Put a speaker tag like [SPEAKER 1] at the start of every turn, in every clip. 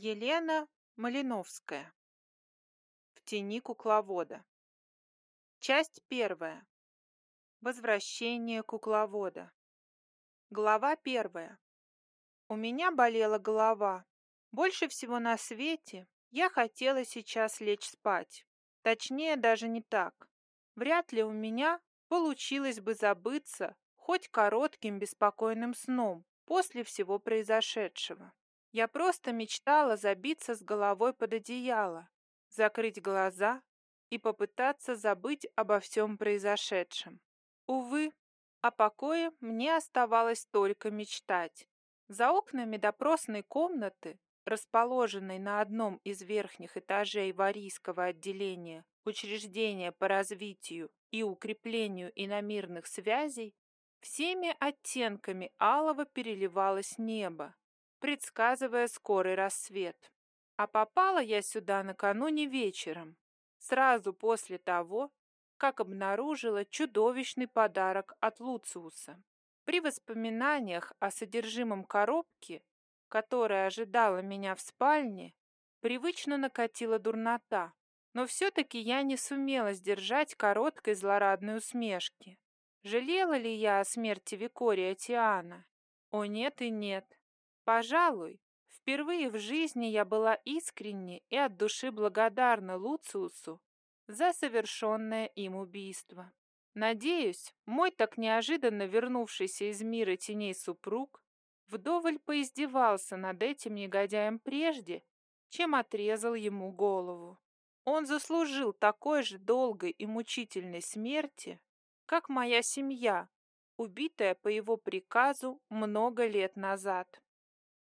[SPEAKER 1] Елена Малиновская. В тени кукловода. Часть первая. Возвращение кукловода. Глава первая. У меня болела голова. Больше всего на свете я хотела сейчас лечь спать. Точнее, даже не так. Вряд ли у меня получилось бы забыться хоть коротким беспокойным сном после всего произошедшего. Я просто мечтала забиться с головой под одеяло, закрыть глаза и попытаться забыть обо всем произошедшем. Увы, о покое мне оставалось только мечтать. За окнами допросной комнаты, расположенной на одном из верхних этажей Варийского отделения учреждения по развитию и укреплению иномирных связей, всеми оттенками алого переливалось небо, предсказывая скорый рассвет. А попала я сюда накануне вечером, сразу после того, как обнаружила чудовищный подарок от Луциуса. При воспоминаниях о содержимом коробки, которая ожидала меня в спальне, привычно накатила дурнота, но все-таки я не сумела сдержать короткой злорадной усмешки. Жалела ли я о смерти Викория Тиана? О нет и нет. Пожалуй, впервые в жизни я была искренне и от души благодарна Луциусу за совершенное им убийство. Надеюсь, мой так неожиданно вернувшийся из мира теней супруг вдоволь поиздевался над этим негодяем прежде, чем отрезал ему голову. Он заслужил такой же долгой и мучительной смерти, как моя семья, убитая по его приказу много лет назад.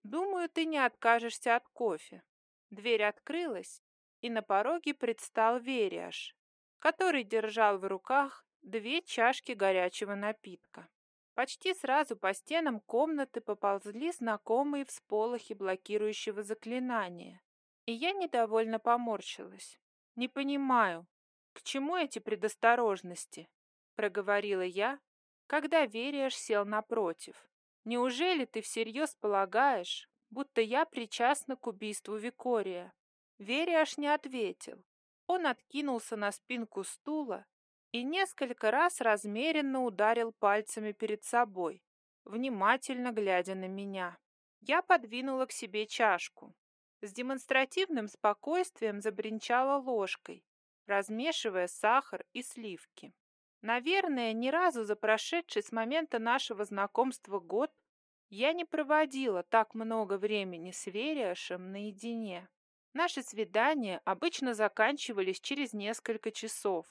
[SPEAKER 1] Думаю, ты не откажешься от кофе. Дверь открылась, и на пороге предстал Вериаш, который держал в руках две чашки горячего напитка. Почти сразу по стенам комнаты поползли знакомые всполохи блокирующего заклинания, и я недовольно поморщилась. «Не понимаю, к чему эти предосторожности?» — проговорила я, когда Вериаш сел напротив. Неужели ты всерьез полагаешь, будто я причастна к убийству Викория?» Вериаш не ответил. Он откинулся на спинку стула и несколько раз размеренно ударил пальцами перед собой, внимательно глядя на меня. Я подвинула к себе чашку. С демонстративным спокойствием забринчала ложкой, размешивая сахар и сливки. Наверное, ни разу за прошедший с момента нашего знакомства год я не проводила так много времени с Вериашем наедине. Наши свидания обычно заканчивались через несколько часов.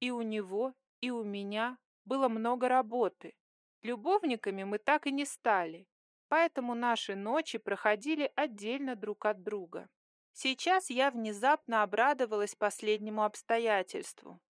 [SPEAKER 1] И у него, и у меня было много работы. Любовниками мы так и не стали, поэтому наши ночи проходили отдельно друг от друга. Сейчас я внезапно обрадовалась последнему обстоятельству.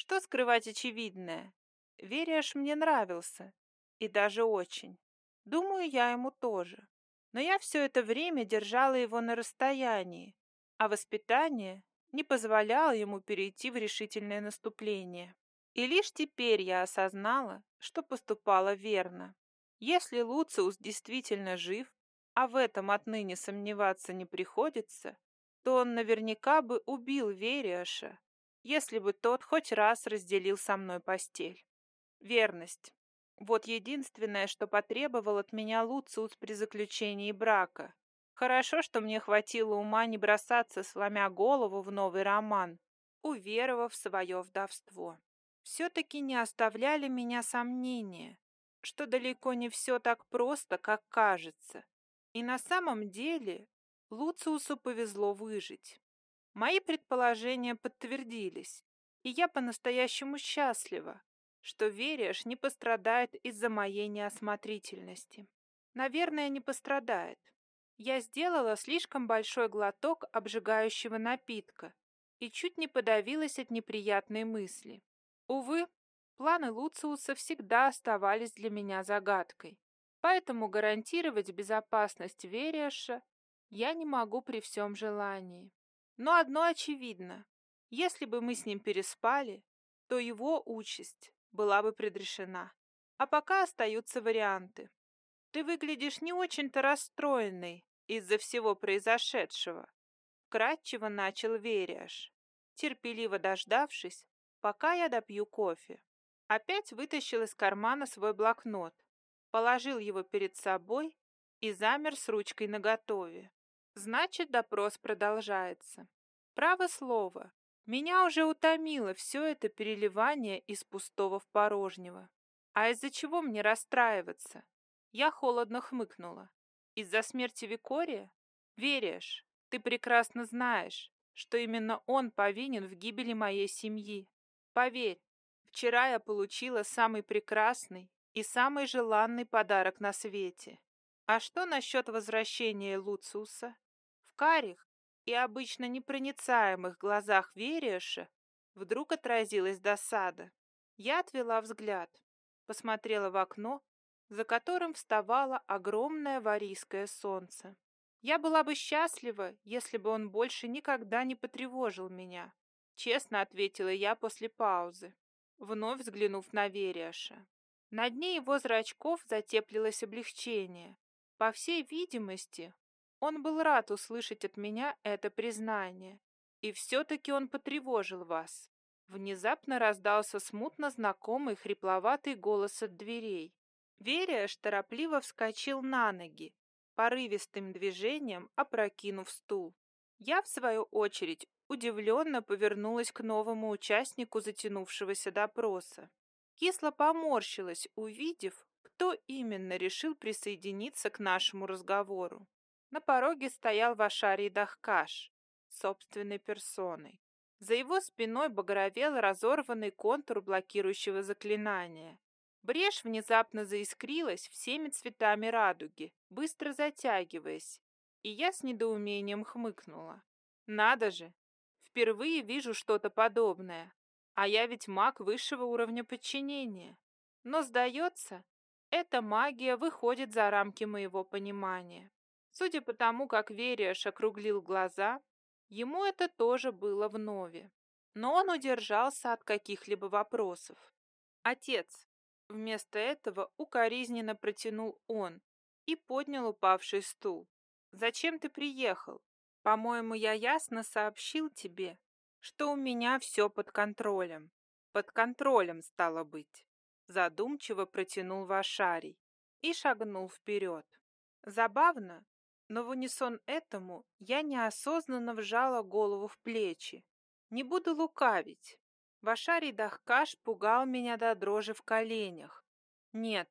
[SPEAKER 1] Что скрывать очевидное? Вериаш мне нравился, и даже очень. Думаю, я ему тоже. Но я все это время держала его на расстоянии, а воспитание не позволяло ему перейти в решительное наступление. И лишь теперь я осознала, что поступала верно. Если Луциус действительно жив, а в этом отныне сомневаться не приходится, то он наверняка бы убил Вериаша, если бы тот хоть раз разделил со мной постель. Верность. Вот единственное, что потребовал от меня Луциус при заключении брака. Хорошо, что мне хватило ума не бросаться, сломя голову в новый роман, уверовав в свое вдовство. Все-таки не оставляли меня сомнения, что далеко не все так просто, как кажется. И на самом деле Луциусу повезло выжить. Мои предположения подтвердились, и я по-настоящему счастлива, что Вереш не пострадает из-за моей неосмотрительности. Наверное, не пострадает. Я сделала слишком большой глоток обжигающего напитка и чуть не подавилась от неприятной мысли. Увы, планы Луциуса всегда оставались для меня загадкой, поэтому гарантировать безопасность Вериаша я не могу при всем желании. Но одно очевидно. Если бы мы с ним переспали, то его участь была бы предрешена. А пока остаются варианты. Ты выглядишь не очень-то расстроенной, из-за всего произошедшего. Кратчево начал Вериаш, терпеливо дождавшись, пока я допью кофе. Опять вытащил из кармана свой блокнот, положил его перед собой и замер с ручкой наготове. Значит, допрос продолжается. Право слово, меня уже утомило все это переливание из пустого в порожнего. А из-за чего мне расстраиваться? Я холодно хмыкнула. Из-за смерти Викория? Веришь, ты прекрасно знаешь, что именно он повинен в гибели моей семьи. Поверь, вчера я получила самый прекрасный и самый желанный подарок на свете. А что насчет возвращения Луциуса? Карих и обычно непроницаемых глазах Вериэша вдруг отразилась досада. Я отвела взгляд, посмотрела в окно, за которым вставало огромное варийское солнце. Я была бы счастлива, если бы он больше никогда не потревожил меня, честно ответила я после паузы, вновь взглянув на Вериаша. На дне его зрачков затеплилось облегчение. По всей видимости, он был рад услышать от меня это признание. И все-таки он потревожил вас. Внезапно раздался смутно знакомый хрипловатый голос от дверей. Вериаш торопливо вскочил на ноги, порывистым движением опрокинув стул. Я, в свою очередь, удивленно повернулась к новому участнику затянувшегося допроса. Кисло поморщилась, увидев, кто именно решил присоединиться к нашему разговору. На пороге стоял Вашарий Дахкаш, собственной персоной. За его спиной багровел разорванный контур блокирующего заклинания. Брешь внезапно заискрилась всеми цветами радуги, быстро затягиваясь, и я с недоумением хмыкнула. Надо же, впервые вижу что-то подобное, а я ведь маг высшего уровня подчинения. Но, сдается, эта магия выходит за рамки моего понимания. Судя по тому, как Вериаш округлил глаза, ему это тоже было вновь. Но он удержался от каких-либо вопросов. «Отец!» Вместо этого укоризненно протянул он и поднял упавший стул. «Зачем ты приехал? По-моему, я ясно сообщил тебе, что у меня все под контролем. Под контролем, стало быть!» Задумчиво протянул Вашарий и шагнул вперед. Забавно, но в унисон этому я неосознанно вжала голову в плечи. Не буду лукавить. Вашарий Дахкаш пугал меня до дрожи в коленях. Нет,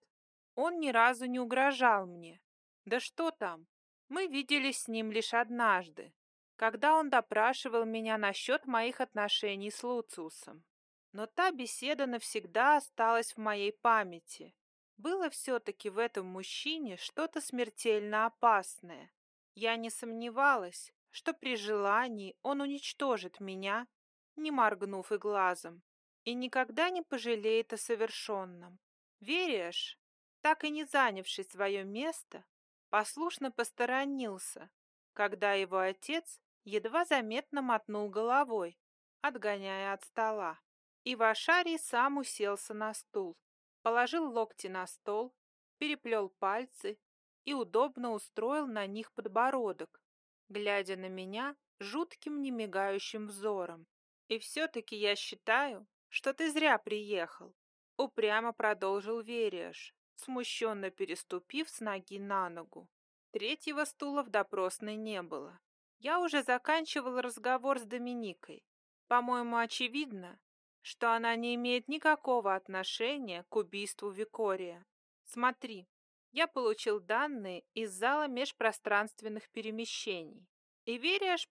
[SPEAKER 1] он ни разу не угрожал мне. Да что там, мы виделись с ним лишь однажды, когда он допрашивал меня насчет моих отношений с Луциусом. Но та беседа навсегда осталась в моей памяти. Было все-таки в этом мужчине что-то смертельно опасное. Я не сомневалась, что при желании он уничтожит меня, не моргнув и глазом, и никогда не пожалеет о совершенном. Веришь, так и не занявший свое место, послушно посторонился, когда его отец едва заметно мотнул головой, отгоняя от стола. И Вашарий сам уселся на стул, положил локти на стол, переплел пальцы и удобно устроил на них подбородок, глядя на меня жутким немигающим взором. «И все-таки я считаю, что ты зря приехал», — упрямо продолжил Вериаш, смущенно переступив с ноги на ногу. Третьего стула в допросной не было. Я уже заканчивал разговор с Доминикой. По-моему, очевидно, что она не имеет никакого отношения к убийству Викория. Смотри, я получил данные из зала межпространственных перемещений. И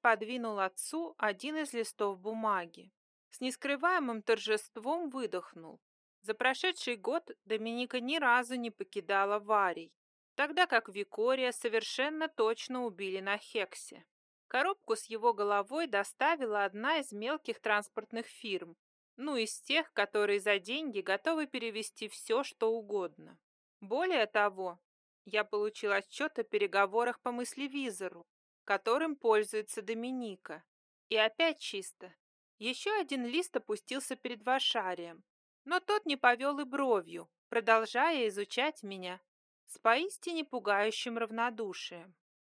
[SPEAKER 1] подвинул отцу один из листов бумаги. С нескрываемым торжеством выдохнул. За прошедший год Доминика ни разу не покидала Варий, тогда как Викория совершенно точно убили на Хексе. Коробку с его головой доставила одна из мелких транспортных фирм, ну, из тех, которые за деньги готовы перевести все, что угодно. Более того, я получил отчет о переговорах по мыслевизору, которым пользуется Доминика. И опять чисто. Еще один лист опустился перед Вашарием, но тот не повел и бровью, продолжая изучать меня с поистине пугающим равнодушием.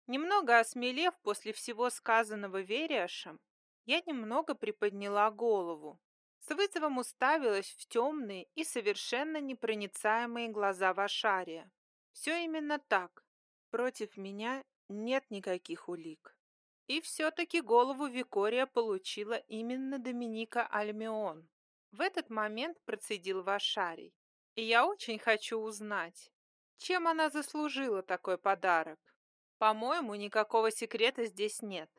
[SPEAKER 1] Немного осмелев после всего сказанного Вериашем, я немного приподняла голову. С вызовом уставилась в темные и совершенно непроницаемые глаза Вашария. Все именно так. Против меня нет никаких улик. И все-таки голову Викория получила именно Доминика Альмион. В этот момент процедил Вашарий. И я очень хочу узнать, чем она заслужила такой подарок. По-моему, никакого секрета здесь нет.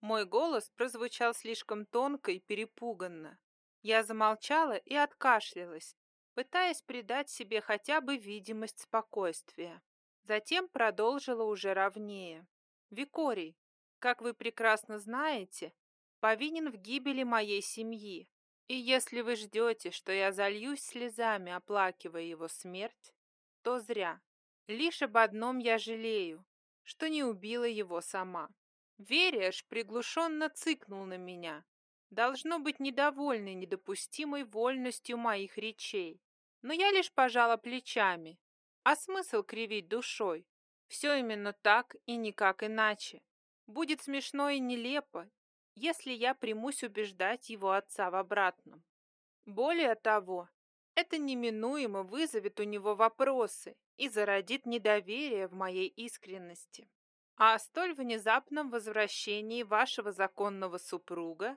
[SPEAKER 1] Мой голос прозвучал слишком тонко и перепуганно. Я замолчала и откашлялась, пытаясь придать себе хотя бы видимость спокойствия. Затем продолжила уже ровнее. «Викорий, как вы прекрасно знаете, повинен в гибели моей семьи. И если вы ждете, что я зальюсь слезами, оплакивая его смерть, то зря. Лишь об одном я жалею, что не убила его сама. Вериаш приглушенно цыкнул на меня, должно быть недовольный недопустимой вольностью моих речей. Но я лишь пожала плечами. А смысл кривить душой? Все именно так и никак иначе. Будет смешно и нелепо, если я примусь убеждать его отца в обратном. Более того, это неминуемо вызовет у него вопросы и зародит недоверие в моей искренности. А о столь внезапном возвращении вашего законного супруга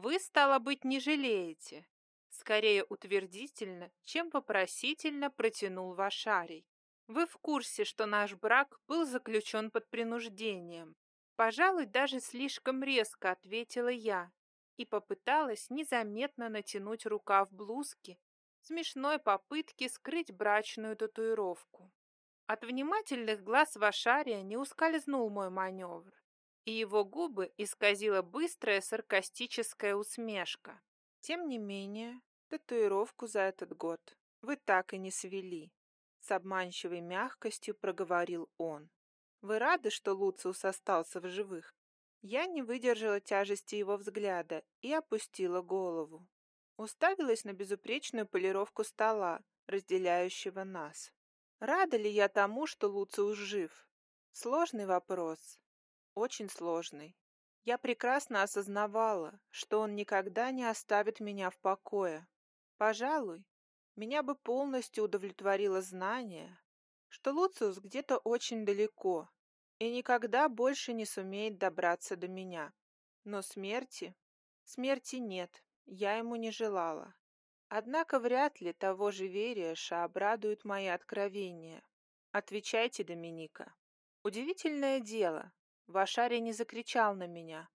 [SPEAKER 1] вы, стало быть, не жалеете. Скорее утвердительно, чем вопросительно протянул Вашарий. Вы в курсе, что наш брак был заключен под принуждением, Пожалуй, даже слишком резко ответила я и попыталась незаметно натянуть рукав блузки в смешной попытке скрыть брачную татуировку. От внимательных глаз Вашария не ускользнул мой маневр, и его губы исказила быстрая саркастическая усмешка. Тем не менее, татуировку за этот год вы так и не свели, с обманчивой мягкостью проговорил он. Вы рады, что Луциус остался в живых? Я не выдержала тяжести его взгляда и опустила голову. Уставилась на безупречную полировку стола, разделяющего нас. Рада ли я тому, что Луциус жив? Сложный вопрос. Очень сложный. Я прекрасно осознавала, что он никогда не оставит меня в покое. Пожалуй, меня бы полностью удовлетворило знание, что Луциус где-то очень далеко и никогда больше не сумеет добраться до меня. Но смерти... Смерти нет, я ему не желала. Однако вряд ли того же Вериэша обрадуют мои откровения. Отвечайте, Доминика. Удивительное дело, Вашарий не закричал на меня.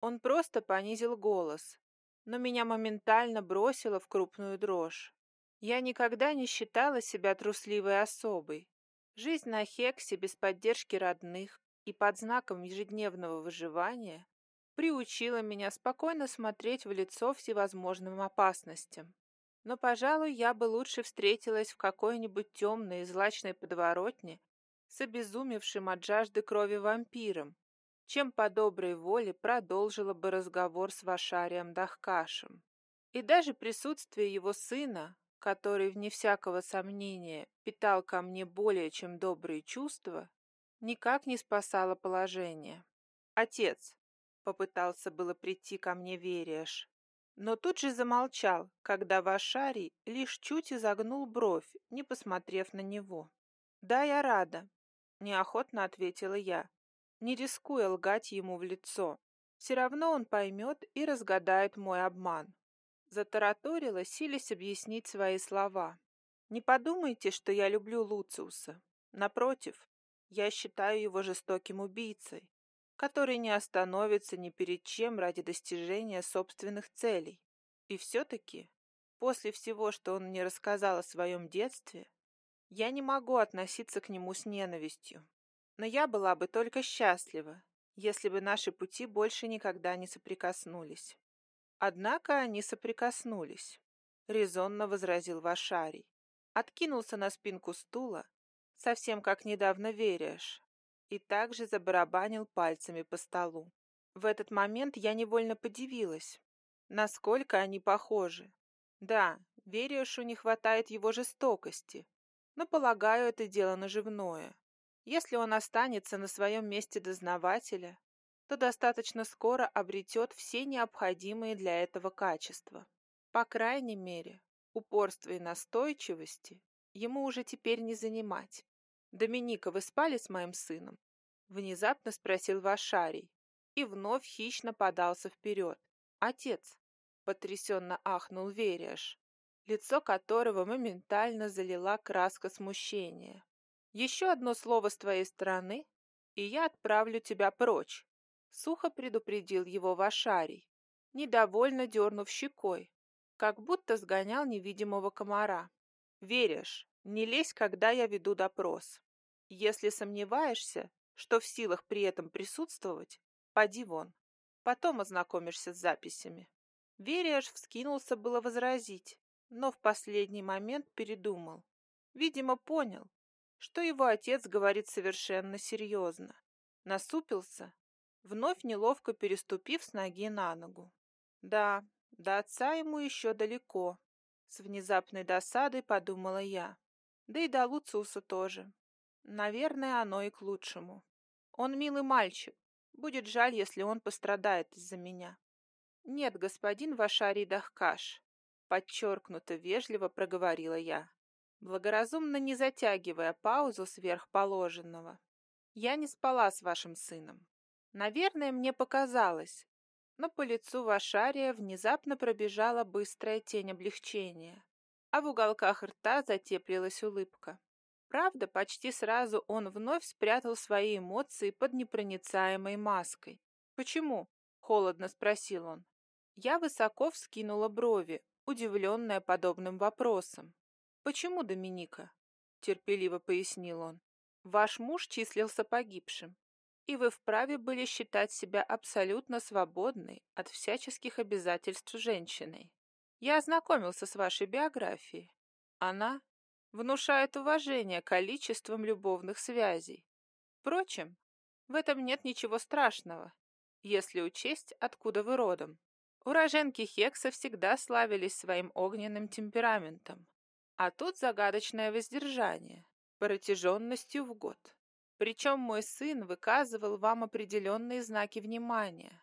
[SPEAKER 1] Он просто понизил голос, но меня моментально бросило в крупную дрожь. Я никогда не считала себя трусливой особой, Жизнь на Хексе без поддержки родных и под знаком ежедневного выживания приучила меня спокойно смотреть в лицо всевозможным опасностям. Но, пожалуй, я бы лучше встретилась в какой-нибудь темной и злачной подворотне с обезумевшим от жажды крови вампиром, чем по доброй воле продолжила бы разговор с Вашарием Дахкашем. И даже присутствие его сына, который, вне всякого сомнения, питал ко мне более чем добрые чувства, никак не спасало положение. «Отец!» — попытался было прийти ко мне Вериаш, но тут же замолчал, когда Вашарий лишь чуть изогнул бровь, не посмотрев на него. «Да, я рада», — неохотно ответила я, не рискуя лгать ему в лицо. Все равно он поймет и разгадает мой обман. Затараторила, силясь объяснить свои слова. «Не подумайте, что я люблю Луциуса. Напротив, я считаю его жестоким убийцей, который не остановится ни перед чем ради достижения собственных целей. И все-таки, после всего, что он мне рассказал о своем детстве, я не могу относиться к нему с ненавистью. Но я была бы только счастлива, если бы наши пути больше никогда не соприкоснулись. Однако они соприкоснулись, резонно возразил Вашарий. Откинулся на спинку стула, совсем как недавно веришь, и также забарабанил пальцами по столу. В этот момент я невольно подивилась, насколько они похожи. Да, Вериушу не хватает его жестокости, но, полагаю, это дело наживное. Если он останется на своем месте дознавателя, то достаточно скоро обретет все необходимые для этого качества. По крайней мере, упорства и настойчивости ему уже теперь не занимать. «Доминика, вы спали с моим сыном?» Внезапно спросил Вашарий и вновь хищно подался вперед. «Отец!» — потрясенно ахнул Вериаш, лицо которого моментально залила краска смущения. «Еще одно слово с твоей стороны, и я отправлю тебя прочь», — сухо предупредил его Вашарий, недовольно дернув щекой, как будто сгонял невидимого комара. «Веришь, не лезь, когда я веду допрос. Если сомневаешься, что в силах при этом присутствовать, поди вон. Потом ознакомишься с записями». Вериаш вскинулся было возразить, но в последний момент передумал. Видимо, понял, что его отец говорит совершенно серьезно. Насупился, вновь неловко переступив с ноги на ногу. Да, до отца ему еще далеко. С внезапной досадой подумала я. Да и до Луциуса тоже. Наверное, оно и к лучшему. Он милый мальчик. Будет жаль, если он пострадает из-за меня. Нет, господин Вашарий Дахкаш, подчеркнуто вежливо проговорила я благоразумно не затягивая паузу сверхположенного. «Я не спала с вашим сыном. Наверное, мне показалось, но по лицу Вашария внезапно пробежала быстрая тень облегчения, а в уголках рта затеплилась улыбка. Правда, почти сразу он вновь спрятал свои эмоции под непроницаемой маской. «Почему?» — холодно спросил он. Я высоко вскинула брови, удивленная подобным вопросом. «Почему Доминика?» — терпеливо пояснил он. «Ваш муж числился погибшим, и вы вправе были считать себя абсолютно свободной от всяческих обязательств женщиной. Я ознакомился с вашей биографией. Она внушает уважение количеством любовных связей. Впрочем, в этом нет ничего страшного, если учесть, откуда вы родом. Уроженки Хекса всегда славились своим огненным темпераментом, а тут загадочное воздержание, протяженностью в год. Причем мой сын выказывал вам определенные знаки внимания,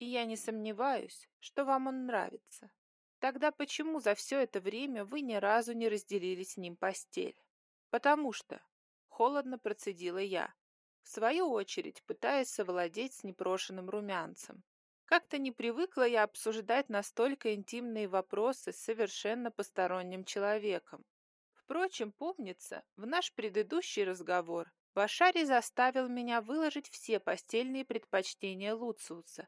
[SPEAKER 1] и я не сомневаюсь, что вам он нравится. Тогда почему за все это время вы ни разу не разделили с ним постель? Потому что, холодно процедила я, в свою очередь пытаясь совладеть с непрошенным румянцем. Как-то не привыкла я обсуждать настолько интимные вопросы с совершенно посторонним человеком. Впрочем, помнится, в наш предыдущий разговор Башари заставил меня выложить все постельные предпочтения Луциуса,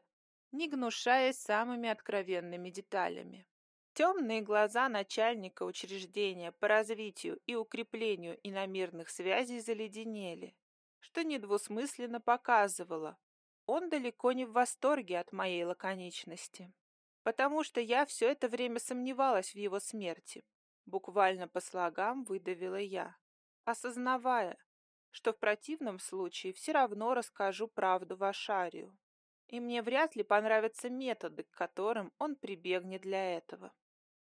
[SPEAKER 1] не гнушаясь самыми откровенными деталями. Темные глаза начальника учреждения по развитию и укреплению иномирных связей заледенели, что недвусмысленно показывало, он далеко не в восторге от моей лаконичности, потому что я все это время сомневалась в его смерти. Буквально по слогам выдавила я, осознавая, что в противном случае все равно расскажу правду Вашарию, и мне вряд ли понравятся методы, к которым он прибегнет для этого.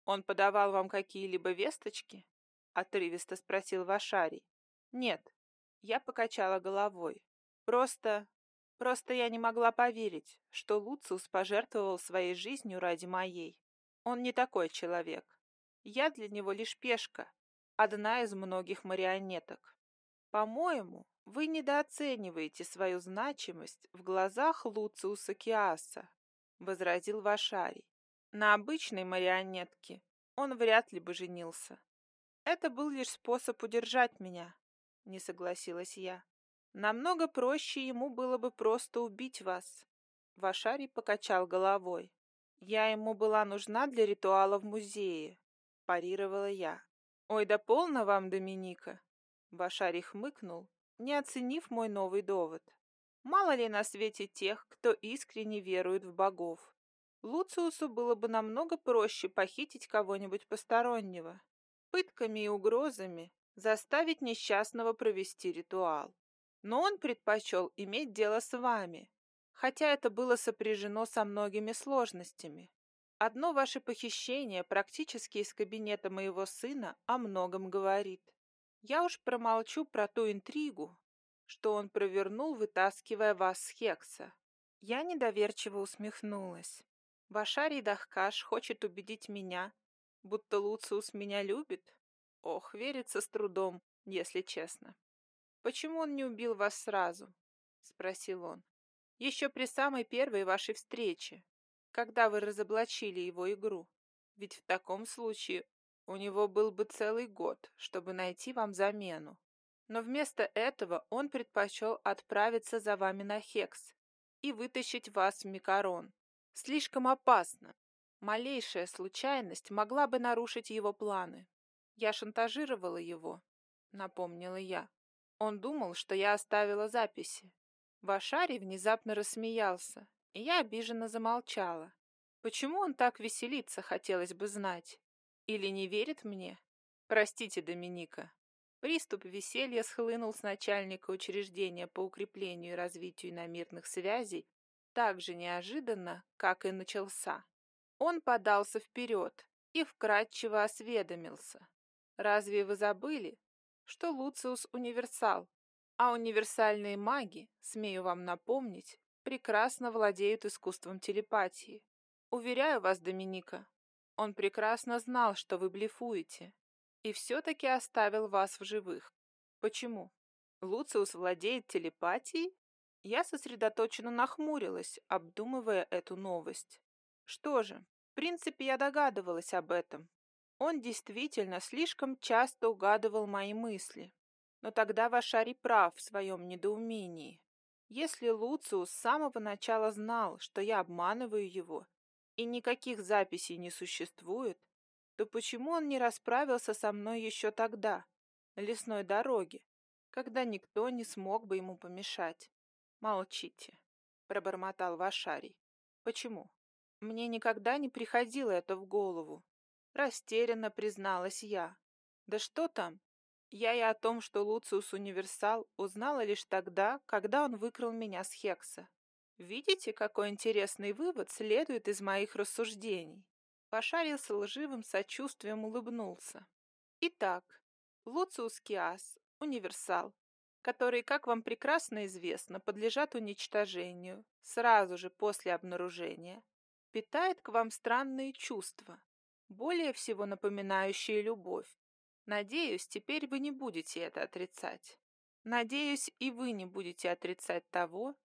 [SPEAKER 1] «Он подавал вам какие-либо весточки?» — отрывисто спросил Вашарий. «Нет». Я покачала головой. «Просто Просто я не могла поверить, что Луциус пожертвовал своей жизнью ради моей. Он не такой человек. Я для него лишь пешка, одна из многих марионеток. По-моему, вы недооцениваете свою значимость в глазах Луциуса Киаса, возразил Вашарий. На обычной марионетке он вряд ли бы женился. Это был лишь способ удержать меня, не согласилась я. Намного проще ему было бы просто убить вас. Вашарий покачал головой. Я ему была нужна для ритуала в музее, парировала я. Ой, да полно вам, Доминика. Вашарий хмыкнул, не оценив мой новый довод. Мало ли на свете тех, кто искренне верует в богов. Луциусу было бы намного проще похитить кого-нибудь постороннего, пытками и угрозами заставить несчастного провести ритуал но он предпочел иметь дело с вами, хотя это было сопряжено со многими сложностями. Одно ваше похищение практически из кабинета моего сына о многом говорит. Я уж промолчу про ту интригу, что он провернул, вытаскивая вас с Хекса. Я недоверчиво усмехнулась. Вашарий Дахкаш хочет убедить меня, будто Луциус меня любит? Ох, верится с трудом, если честно. «Почему он не убил вас сразу?» — спросил он. «Еще при самой первой вашей встрече, когда вы разоблачили его игру. Ведь в таком случае у него был бы целый год, чтобы найти вам замену. Но вместо этого он предпочел отправиться за вами на Хекс и вытащить вас в Микарон. Слишком опасно. Малейшая случайность могла бы нарушить его планы. Я шантажировала его, напомнила я. Он думал, что я оставила записи. Вашари внезапно рассмеялся, и я обиженно замолчала. Почему он так веселится, хотелось бы знать. Или не верит мне? Простите, Доминика. Приступ веселья схлынул с начальника учреждения по укреплению и развитию иномирных связей так же неожиданно, как и начался. Он подался вперед и вкратчиво осведомился. «Разве вы забыли, что Луциус универсал, а универсальные маги, смею вам напомнить, прекрасно владеют искусством телепатии? Уверяю вас, Доминика, он прекрасно знал, что вы блефуете, и все-таки оставил вас в живых. Почему? Луциус владеет телепатией? Я сосредоточенно нахмурилась, обдумывая эту новость. Что же, в принципе, я догадывалась об этом. Он действительно слишком часто угадывал мои мысли. Но тогда Вашари прав в своем недоумении. Если Луциус с самого начала знал, что я обманываю его, и никаких записей не существует, то почему он не расправился со мной еще тогда, на лесной дороге, когда никто не смог бы ему помешать? Молчите, пробормотал Вашарий. Почему? Мне никогда не приходило это в голову. Растерянно призналась я. Да что там? Я и о том, что Луциус универсал, узнала лишь тогда, когда он выкрал меня с Хекса. Видите, какой интересный вывод следует из моих рассуждений? Пошарил лживым сочувствием улыбнулся. Итак, Луциус Киас, универсал, которые, как вам прекрасно известно, подлежат уничтожению сразу же после обнаружения, питает к вам странные чувства, более всего напоминающие любовь. Надеюсь, теперь вы не будете это отрицать. Надеюсь, и вы не будете отрицать того,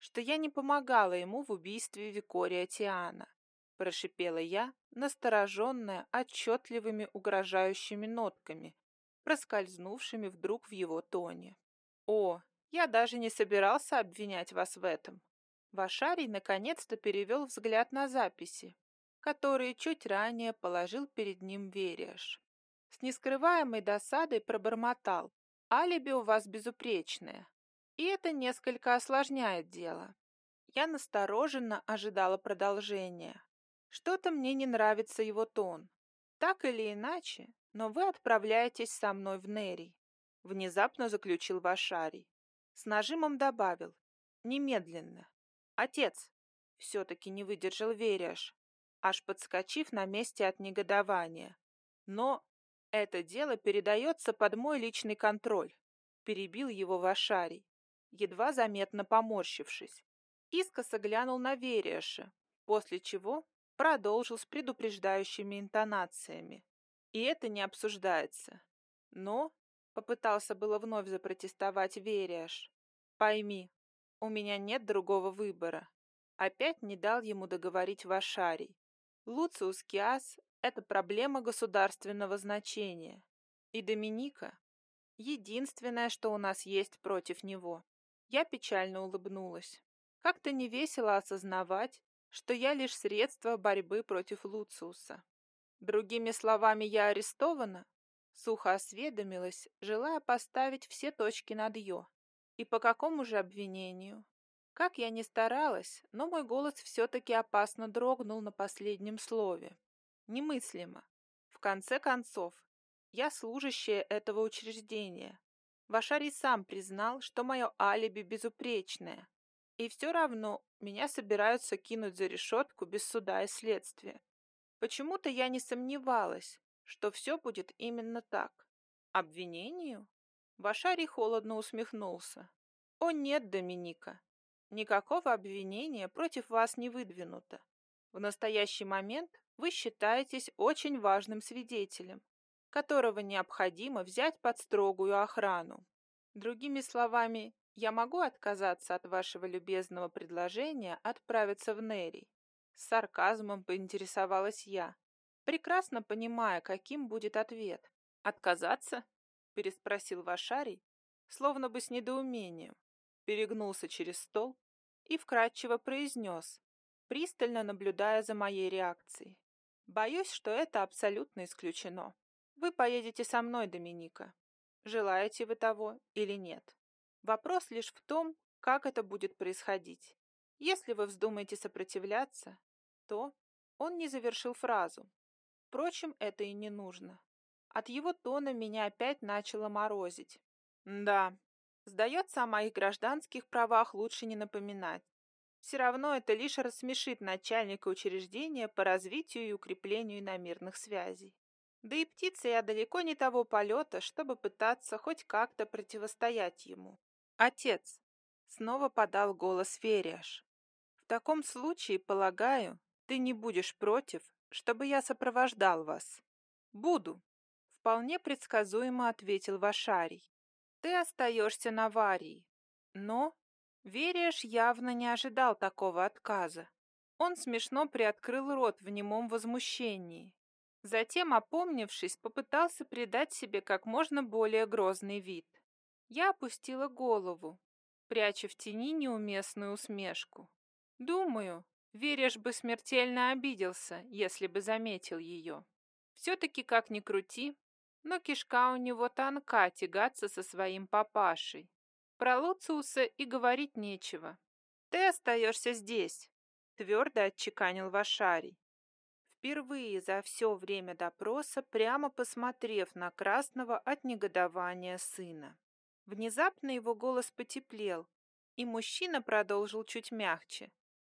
[SPEAKER 1] что я не помогала ему в убийстве Викория Тиана, прошипела я, настороженная отчетливыми угрожающими нотками, проскользнувшими вдруг в его тоне. О, я даже не собирался обвинять вас в этом. Вашарий наконец-то перевел взгляд на записи, которые чуть ранее положил перед ним Вериаш. С нескрываемой досадой пробормотал. «Алиби у вас безупречное. И это несколько осложняет дело. Я настороженно ожидала продолжения. Что-то мне не нравится его тон. Так или иначе, но вы отправляетесь со мной в Нерий. Внезапно заключил Вашарий. С нажимом добавил. Немедленно. Отец. Все-таки не выдержал Вериаш, аж подскочив на месте от негодования. Но это дело передается под мой личный контроль. Перебил его Вашарий едва заметно поморщившись. Искоса глянул на Вериаша, после чего продолжил с предупреждающими интонациями. И это не обсуждается. Но, попытался было вновь запротестовать Вериаш, пойми, у меня нет другого выбора. Опять не дал ему договорить Вашарий. Луциус Киас – это проблема государственного значения. И Доминика – единственное, что у нас есть против него. Я печально улыбнулась. Как-то невесело осознавать, что я лишь средство борьбы против Луциуса. Другими словами, я арестована? Сухо осведомилась, желая поставить все точки над «ё». И по какому же обвинению? Как я ни старалась, но мой голос все-таки опасно дрогнул на последнем слове. Немыслимо. В конце концов, я служащая этого учреждения, Вашарий сам признал, что мое алиби безупречное. И все равно меня собираются кинуть за решетку без суда и следствия. Почему-то я не сомневалась, что все будет именно так. Обвинению? Вашарий холодно усмехнулся. О нет, Доминика, никакого обвинения против вас не выдвинуто. В настоящий момент вы считаетесь очень важным свидетелем, которого необходимо взять под строгую охрану. Другими словами, я могу отказаться от вашего любезного предложения отправиться в Нерри. С сарказмом поинтересовалась я, прекрасно понимая, каким будет ответ. «Отказаться?» — переспросил Вашарий, словно бы с недоумением, перегнулся через стол и вкратчиво произнес, пристально наблюдая за моей реакцией. «Боюсь, что это абсолютно исключено. Вы поедете со мной, Доминика. Желаете вы того или нет? Вопрос лишь в том, как это будет происходить. Если вы вздумаете сопротивляться, то он не завершил фразу. Впрочем, это и не нужно. От его тона меня опять начало морозить. Да, сдается, о моих гражданских правах лучше не напоминать. Все равно это лишь рассмешит начальника учреждения по развитию и укреплению иномирных связей. Да и птица я далеко не того полета, чтобы пытаться хоть как-то противостоять ему. Отец, снова подал голос Фериаш. В таком случае, полагаю, ты не будешь против, чтобы я сопровождал вас. Буду, вполне предсказуемо ответил Вашарий. Ты остаешься на Варии. Но Вериаш явно не ожидал такого отказа. Он смешно приоткрыл рот в немом возмущении. Затем, опомнившись, попытался придать себе как можно более грозный вид. Я опустила голову, пряча в тени неуместную усмешку. Думаю, Вереш бы смертельно обиделся, если бы заметил ее. Все-таки, как ни крути, но кишка у него тонка тягаться со своим папашей. Про Луциуса и говорить нечего. Ты остаешься здесь, твердо отчеканил Вашарий впервые за все время допроса прямо посмотрев на Красного от негодования сына. Внезапно его голос потеплел, и мужчина продолжил чуть мягче.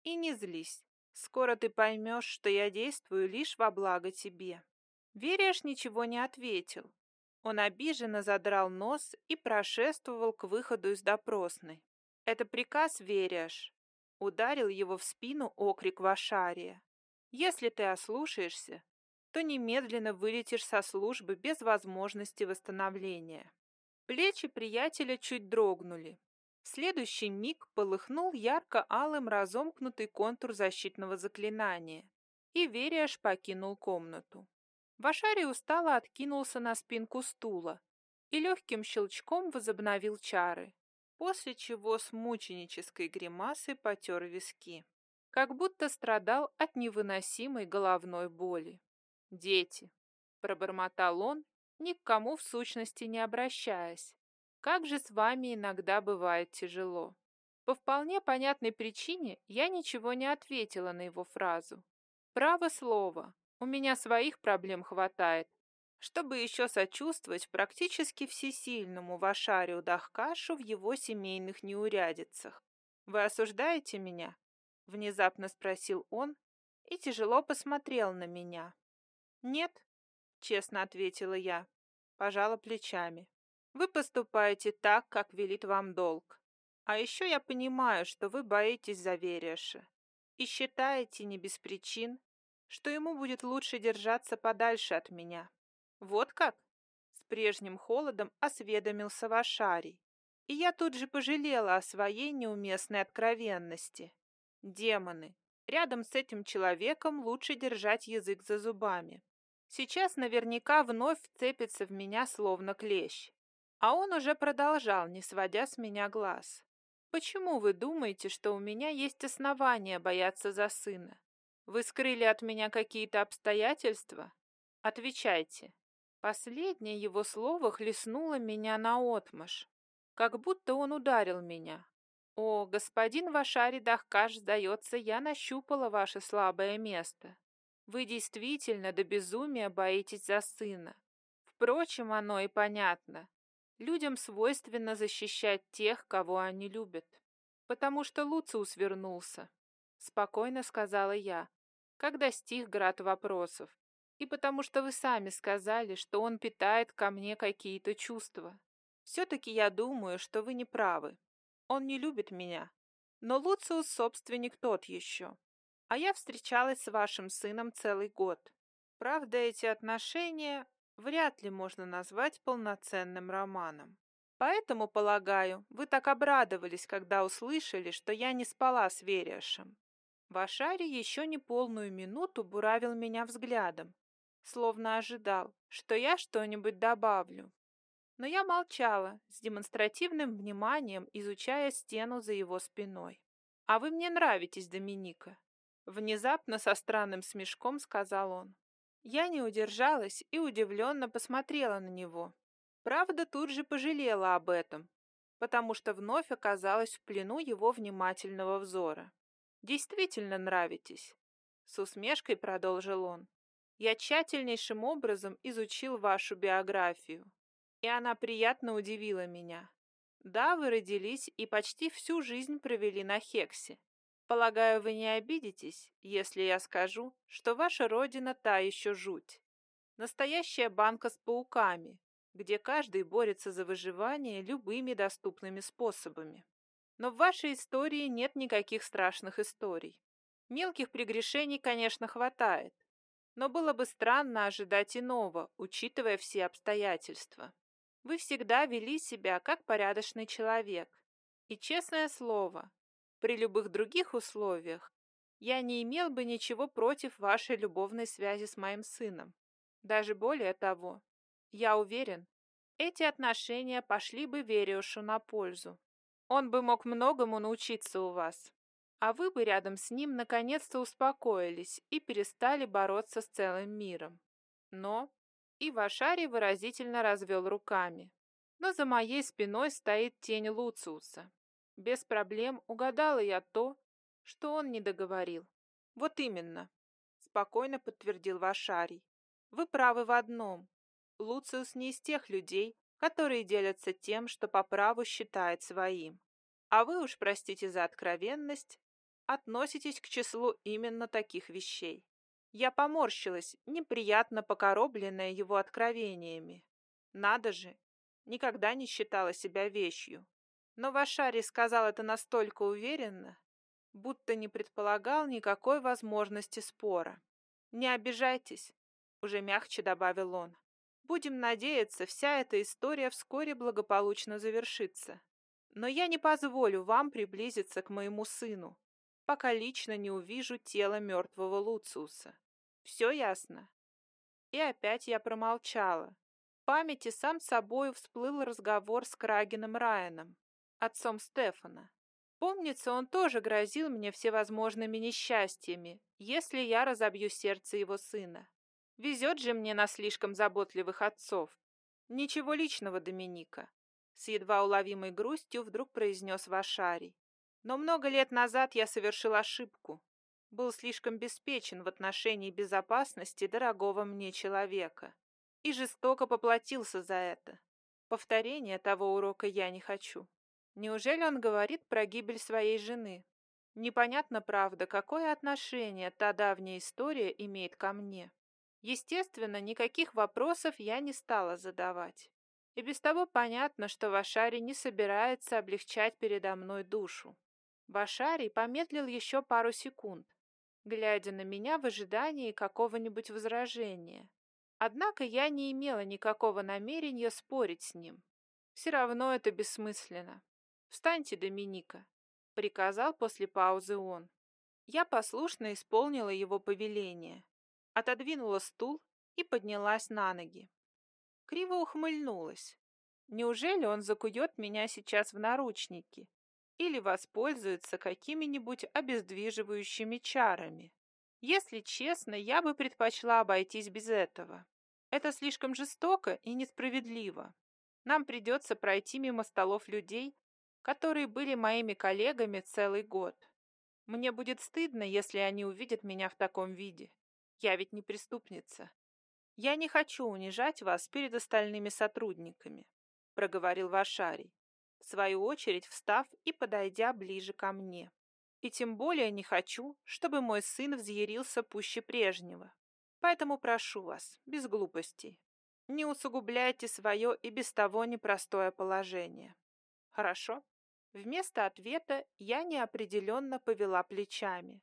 [SPEAKER 1] «И не злись. Скоро ты поймешь, что я действую лишь во благо тебе». Вереш ничего не ответил. Он обиженно задрал нос и прошествовал к выходу из допросной. «Это приказ, Вереш!» Ударил его в спину окрик Вашария. Если ты ослушаешься, то немедленно вылетишь со службы без возможности восстановления. Плечи приятеля чуть дрогнули. В следующий миг полыхнул ярко-алым разомкнутый контур защитного заклинания, и Вериаш покинул комнату. Вашарий устало откинулся на спинку стула и легким щелчком возобновил чары, после чего с мученической гримасой потер виски как будто страдал от невыносимой головной боли. «Дети!» — пробормотал он, ни к кому в сущности не обращаясь. «Как же с вами иногда бывает тяжело!» По вполне понятной причине я ничего не ответила на его фразу. Право слово, у меня своих проблем хватает, чтобы еще сочувствовать практически всесильному Вашарию Дахкашу в его семейных неурядицах. Вы осуждаете меня? — внезапно спросил он и тяжело посмотрел на меня. «Нет», — честно ответила я, пожала плечами. «Вы поступаете так, как велит вам долг. А еще я понимаю, что вы боитесь Завериаша и считаете не без причин, что ему будет лучше держаться подальше от меня. Вот как?» С прежним холодом осведомился Вашарий, и я тут же пожалела о своей неуместной откровенности. Демоны. Рядом с этим человеком лучше держать язык за зубами. Сейчас наверняка вновь вцепится в меня словно клещ. А он уже продолжал, не сводя с меня глаз. Почему вы думаете, что у меня есть основания бояться за сына? Вы скрыли от меня какие-то обстоятельства? Отвечайте. Последнее его слово хлестнуло меня наотмашь, как будто он ударил меня. «О, господин Вашари Дахкаш, сдается, я нащупала ваше слабое место. Вы действительно до безумия боитесь за сына. Впрочем, оно и понятно. Людям свойственно защищать тех, кого они любят. Потому что Луциус вернулся», — спокойно сказала я, когда стих град вопросов. «И потому что вы сами сказали, что он питает ко мне какие-то чувства. Все-таки я думаю, что вы не правы. Он не любит меня. Но Луциус собственник тот еще. А я встречалась с вашим сыном целый год. Правда, эти отношения вряд ли можно назвать полноценным романом. Поэтому, полагаю, вы так обрадовались, когда услышали, что я не спала с Вериашем. Вашари еще не полную минуту буравил меня взглядом, словно ожидал, что я что-нибудь добавлю. Но я молчала, с демонстративным вниманием изучая стену за его спиной. «А вы мне нравитесь, Доминика», — внезапно со странным смешком сказал он. Я не удержалась и удивленно посмотрела на него. Правда, тут же пожалела об этом, потому что вновь оказалась в плену его внимательного взора. «Действительно нравитесь», — с усмешкой продолжил он. «Я тщательнейшим образом изучил вашу биографию, и она приятно удивила меня. Да, вы родились и почти всю жизнь провели на Хексе, Полагаю, вы не обидитесь, если я скажу, что ваша родина та еще жуть. Настоящая банка с пауками, где каждый борется за выживание любыми доступными способами. Но в вашей истории нет никаких страшных историй. Мелких прегрешений, конечно, хватает, но было бы странно ожидать иного, учитывая все обстоятельства. Вы всегда вели себя как порядочный человек. И, честное слово, при любых других условиях я не имел бы ничего против вашей любовной связи с моим сыном. Даже более того, я уверен, эти отношения пошли бы Вериушу на пользу. Он бы мог многому научиться у вас. А вы бы рядом с ним наконец-то успокоились и перестали бороться с целым миром. Но... И Вашари выразительно развел руками. Но за моей спиной стоит тень Луциуса. Без проблем угадала я то, что он не договорил. Вот именно, спокойно подтвердил Вашарий. Вы правы в одном. Луциус не из тех людей, которые делятся тем, что по праву считает своим. А вы уж, простите за откровенность, относитесь к числу именно таких вещей. Я поморщилась, неприятно покоробленная его откровениями. Надо же, никогда не считала себя вещью. Но Вашари сказал это настолько уверенно, будто не предполагал никакой возможности спора. «Не обижайтесь», — уже мягче добавил он. «Будем надеяться, вся эта история вскоре благополучно завершится. Но я не позволю вам приблизиться к моему сыну, пока лично не увижу тело мертвого Луциуса. Все ясно?» И опять я промолчала. В памяти сам собой всплыл разговор с Крагином Райаном отцом Стефана. Помнится, он тоже грозил мне всевозможными несчастьями, если я разобью сердце его сына. Везет же мне на слишком заботливых отцов. Ничего личного, Доминика. С едва уловимой грустью вдруг произнес Вашарий. Но много лет назад я совершил ошибку. Был слишком беспечен в отношении безопасности дорогого мне человека. И жестоко поплатился за это. Повторения того урока я не хочу. Неужели он говорит про гибель своей жены? Непонятно, правда, какое отношение та давняя история имеет ко мне. Естественно, никаких вопросов я не стала задавать. И без того понятно, что Вашарий не собирается облегчать передо мной душу. Вашарий помедлил еще пару секунд, глядя на меня в ожидании какого-нибудь возражения. Однако я не имела никакого намерения спорить с ним. Все равно это бессмысленно. «Встаньте, Доминика», — приказал после паузы он. Я послушно исполнила его повеление, отодвинула стул и поднялась на ноги. Криво ухмыльнулась. Неужели он закует меня сейчас в наручники или воспользуется какими-нибудь обездвиживающими чарами? Если честно, я бы предпочла обойтись без этого. Это слишком жестоко и несправедливо. Нам придется пройти мимо столов людей, которые были моими коллегами целый год. Мне будет стыдно, если они увидят меня в таком виде. Я ведь не преступница. Я не хочу унижать вас перед остальными сотрудниками, проговорил Вашарий, в свою очередь встав и подойдя ближе ко мне. И тем более не хочу, чтобы мой сын взъярился пуще прежнего. Поэтому прошу вас, без глупостей, не усугубляйте свое и без того непростое положение. Хорошо? Вместо ответа я неопределенно повела плечами.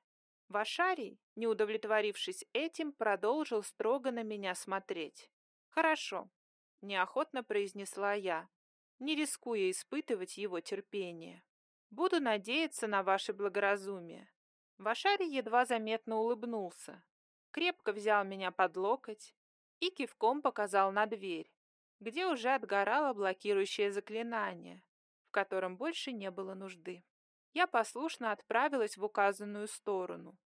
[SPEAKER 1] Вашарий, не удовлетворившись этим, продолжил строго на меня смотреть. «Хорошо», — неохотно произнесла я, не рискуя испытывать его терпение. «Буду надеяться на ваше благоразумие». Вашарий едва заметно улыбнулся, крепко взял меня под локоть и кивком показал на дверь, где уже отгорало блокирующее заклинание, в котором больше не было нужды. Я послушно отправилась в указанную сторону,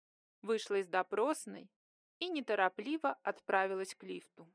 [SPEAKER 1] вышла из допросной и неторопливо отправилась к лифту.